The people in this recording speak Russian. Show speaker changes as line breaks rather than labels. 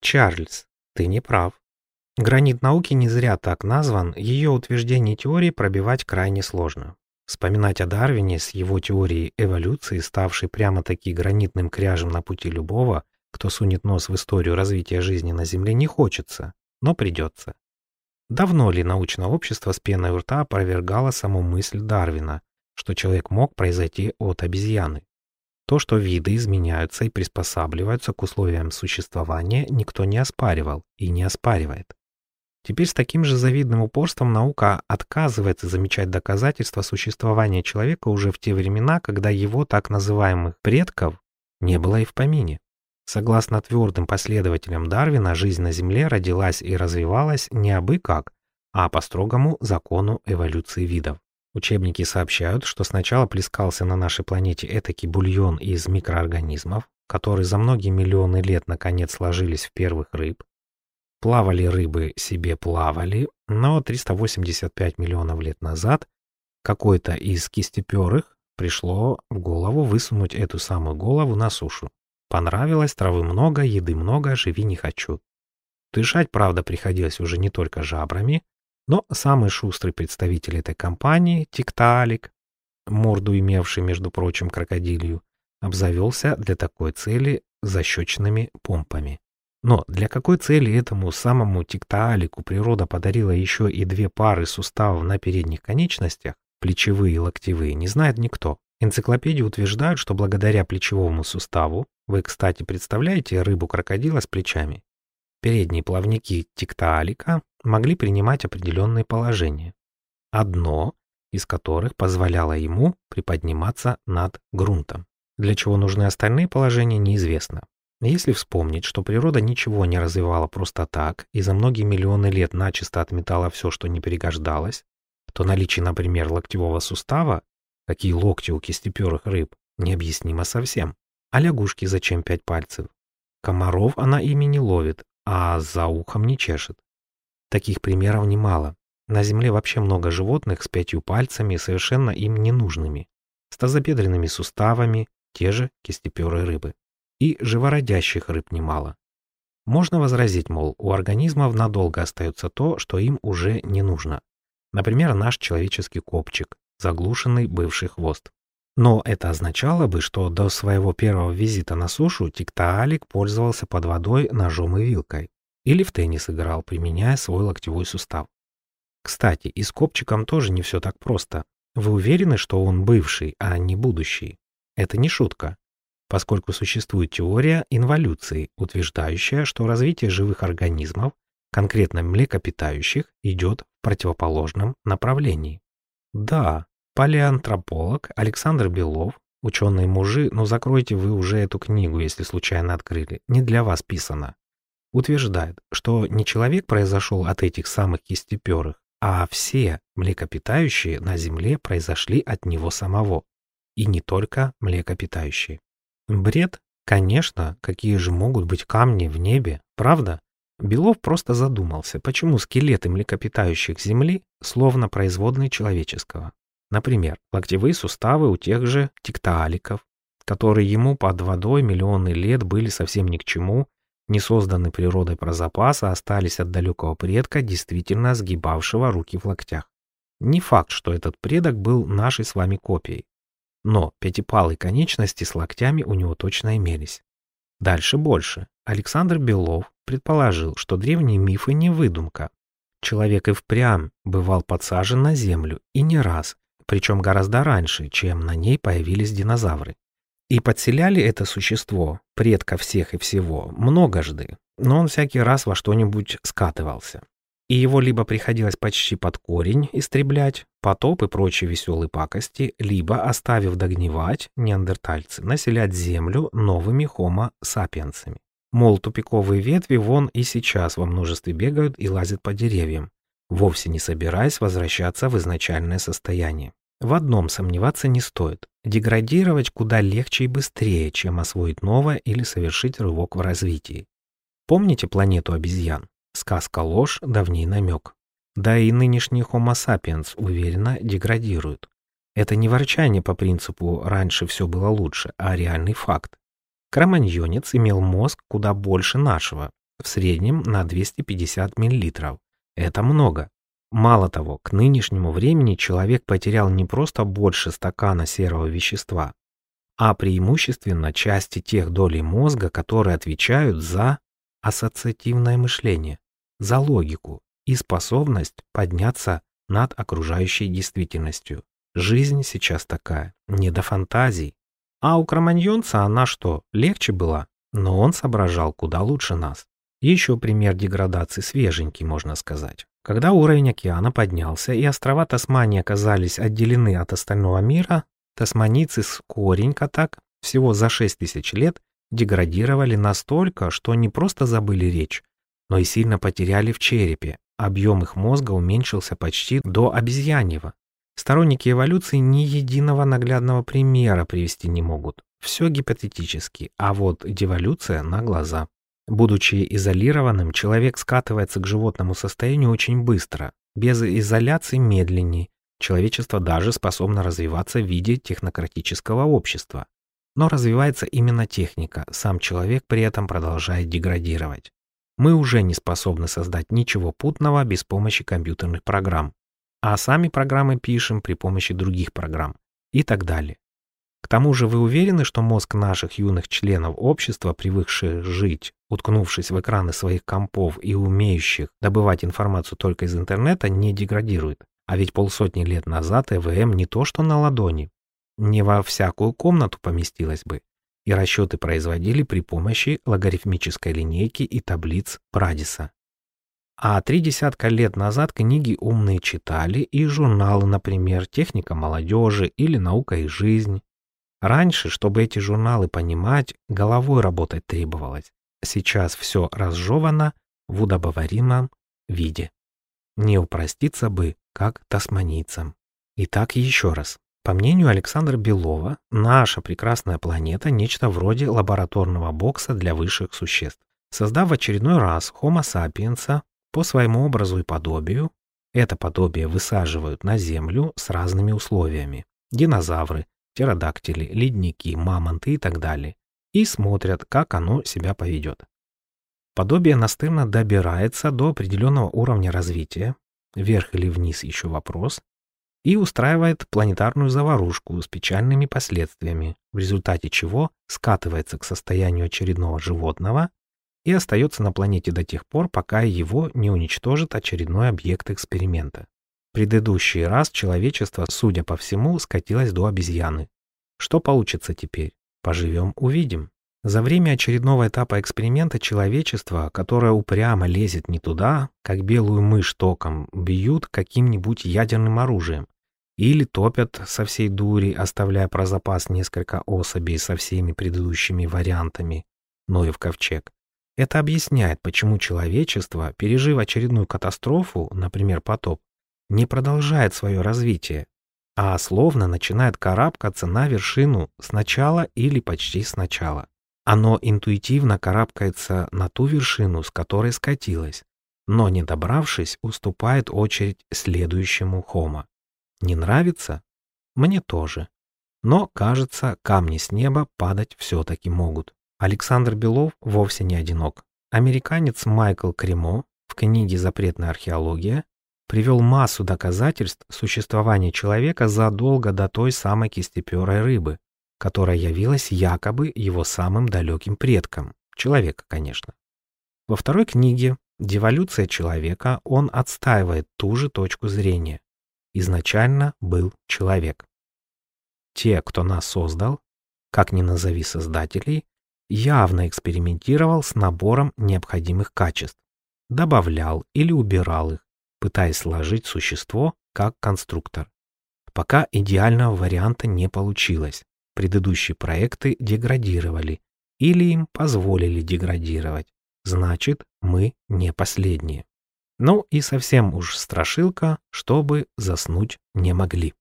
Чарльз, ты не прав. Гранит науки не зря так назван, ее утверждение теории пробивать крайне сложно. Вспоминать о Дарвине с его теорией эволюции, ставшей прямо-таки гранитным кряжем на пути любого, кто сунет нос в историю развития жизни на Земле, не хочется, но придется. Давно ли научное общество с пеной у рта опровергало саму мысль Дарвина, что человек мог произойти от обезьяны? То, что виды изменяются и приспосабливаются к условиям существования, никто не оспаривал и не оспаривает. Теперь с таким же завидным упорством наука отказывается замечать доказательства существования человека уже в те времена, когда его так называемых предков не было и в помине. Согласно твердым последователям Дарвина, жизнь на Земле родилась и развивалась не абы как, а по строгому закону эволюции видов. Учебники сообщают, что сначала плескался на нашей планете этакий бульон из микроорганизмов, которые за многие миллионы лет наконец сложились в первых рыб, Плавали рыбы себе плавали, но 385 миллионов лет назад какой-то из кистеперых пришло в голову высунуть эту самую голову на сушу. Понравилось, травы много, еды много, живи не хочу. Дышать, правда, приходилось уже не только жабрами, но самый шустрый представитель этой компании, Тикталик, морду имевший, между прочим, крокодилью, обзавелся для такой цели защечными помпами. Но для какой цели этому самому тиктаалику природа подарила еще и две пары суставов на передних конечностях, плечевые и локтевые, не знает никто. Энциклопедии утверждают, что благодаря плечевому суставу, вы, кстати, представляете рыбу-крокодила с плечами, передние плавники тиктаалика могли принимать определенные положения. Одно из которых позволяло ему приподниматься над грунтом. Для чего нужны остальные положения, неизвестно. Если вспомнить, что природа ничего не развивала просто так и за многие миллионы лет начисто отметала все, что не перегождалось, то наличие, например, локтевого сустава, какие локти у кистеперых рыб, необъяснимо совсем. А лягушки зачем пять пальцев? Комаров она ими не ловит, а за ухом не чешет. Таких примеров немало. На Земле вообще много животных с пятью пальцами, совершенно им ненужными, с тазобедренными суставами, те же кистеперые рыбы и живородящих рыб немало. Можно возразить, мол, у организмов надолго остается то, что им уже не нужно. Например, наш человеческий копчик, заглушенный бывший хвост. Но это означало бы, что до своего первого визита на сушу Тиктаалик пользовался под водой ножом и вилкой. Или в теннис играл, применяя свой локтевой сустав. Кстати, и с копчиком тоже не все так просто. Вы уверены, что он бывший, а не будущий? Это не шутка поскольку существует теория инволюции, утверждающая, что развитие живых организмов, конкретно млекопитающих, идет в противоположном направлении. Да, палеантрополог Александр Белов, ученые-мужи, но закройте вы уже эту книгу, если случайно открыли, не для вас писано, утверждает, что не человек произошел от этих самых кистеперых, а все млекопитающие на Земле произошли от него самого. И не только млекопитающие. Бред? Конечно, какие же могут быть камни в небе, правда? Белов просто задумался, почему скелеты млекопитающих Земли словно производные человеческого. Например, локтевые суставы у тех же тиктааликов, которые ему под водой миллионы лет были совсем ни к чему, не созданы природой про запас, а остались от далекого предка, действительно сгибавшего руки в локтях. Не факт, что этот предок был нашей с вами копией. Но пятипалые конечности с локтями у него точно имелись. Дальше больше. Александр Белов предположил, что древние мифы не выдумка. Человек и впрямь бывал подсажен на землю, и не раз, причем гораздо раньше, чем на ней появились динозавры. И подселяли это существо, предка всех и всего, многожды, но он всякий раз во что-нибудь скатывался и его либо приходилось почти под корень истреблять, потоп и прочие веселые пакости, либо, оставив догнивать, неандертальцы, населять землю новыми хомо-сапиенсами. Мол, тупиковые ветви вон и сейчас во множестве бегают и лазят по деревьям, вовсе не собираясь возвращаться в изначальное состояние. В одном сомневаться не стоит. Деградировать куда легче и быстрее, чем освоить новое или совершить рывок в развитии. Помните планету обезьян? Сказка ложь, давней намек. Да и нынешний Homo sapiens уверенно деградирует. Это не ворчание по принципу «раньше все было лучше», а реальный факт. Кроманьонец имел мозг куда больше нашего, в среднем на 250 мл. Это много. Мало того, к нынешнему времени человек потерял не просто больше стакана серого вещества, а преимущественно части тех долей мозга, которые отвечают за ассоциативное мышление, за логику и способность подняться над окружающей действительностью. Жизнь сейчас такая, не до фантазий. А у кроманьонца она что, легче была? Но он соображал куда лучше нас. Еще пример деградации свеженький, можно сказать. Когда уровень океана поднялся и острова Тасмании оказались отделены от остального мира, тасманийцы скоренько так, всего за 6 тысяч лет, деградировали настолько, что не просто забыли речь, но и сильно потеряли в черепе. Объем их мозга уменьшился почти до обезьяньего. Сторонники эволюции ни единого наглядного примера привести не могут. Все гипотетически, а вот деволюция на глаза. Будучи изолированным, человек скатывается к животному состоянию очень быстро, без изоляции медленней. Человечество даже способно развиваться в виде технократического общества. Но развивается именно техника, сам человек при этом продолжает деградировать. Мы уже не способны создать ничего путного без помощи компьютерных программ, а сами программы пишем при помощи других программ и так далее. К тому же вы уверены, что мозг наших юных членов общества, привыкших жить, уткнувшись в экраны своих компов и умеющих добывать информацию только из интернета, не деградирует? А ведь полсотни лет назад ЭВМ не то что на ладони, не во всякую комнату поместилась бы, и расчеты производили при помощи логарифмической линейки и таблиц Прадиса. А три десятка лет назад книги умные читали и журналы, например, «Техника молодежи» или «Наука и жизнь». Раньше, чтобы эти журналы понимать, головой работать требовалось. Сейчас все разжевано в удобоваримом виде. Не упроститься бы, как тасманийцам. Итак, еще раз. По мнению Александра Белова, наша прекрасная планета – нечто вроде лабораторного бокса для высших существ. Создав в очередной раз Homo sapiens по своему образу и подобию, это подобие высаживают на Землю с разными условиями. Динозавры, птеродактили, ледники, мамонты и так далее, и смотрят, как оно себя поведет. Подобие настырно добирается до определенного уровня развития, вверх или вниз еще вопрос, и устраивает планетарную заварушку с печальными последствиями, в результате чего скатывается к состоянию очередного животного и остается на планете до тех пор, пока его не уничтожит очередной объект эксперимента предыдущий раз человечество, судя по всему, скатилось до обезьяны. Что получится теперь? Поживем, увидим. За время очередного этапа эксперимента человечество, которое упрямо лезет не туда, как белую мышь током, бьют каким-нибудь ядерным оружием. Или топят со всей дури, оставляя про запас несколько особей со всеми предыдущими вариантами, Ноев ковчег. Это объясняет, почему человечество, пережив очередную катастрофу, например, потоп, не продолжает свое развитие, а словно начинает карабкаться на вершину сначала или почти сначала. Оно интуитивно карабкается на ту вершину, с которой скатилось, но не добравшись, уступает очередь следующему хома. Не нравится? Мне тоже. Но, кажется, камни с неба падать все-таки могут. Александр Белов вовсе не одинок. Американец Майкл Кремо в книге «Запретная археология» привел массу доказательств существования человека задолго до той самой кистеперой рыбы, которая явилась якобы его самым далеким предком, человека, конечно. Во второй книге «Деволюция человека» он отстаивает ту же точку зрения. Изначально был человек. Те, кто нас создал, как ни назови создателей, явно экспериментировал с набором необходимых качеств, добавлял или убирал их, пытаясь сложить существо как конструктор. Пока идеального варианта не получилось. Предыдущие проекты деградировали или им позволили деградировать. Значит, мы не последние. Ну и совсем уж страшилка, чтобы заснуть не могли.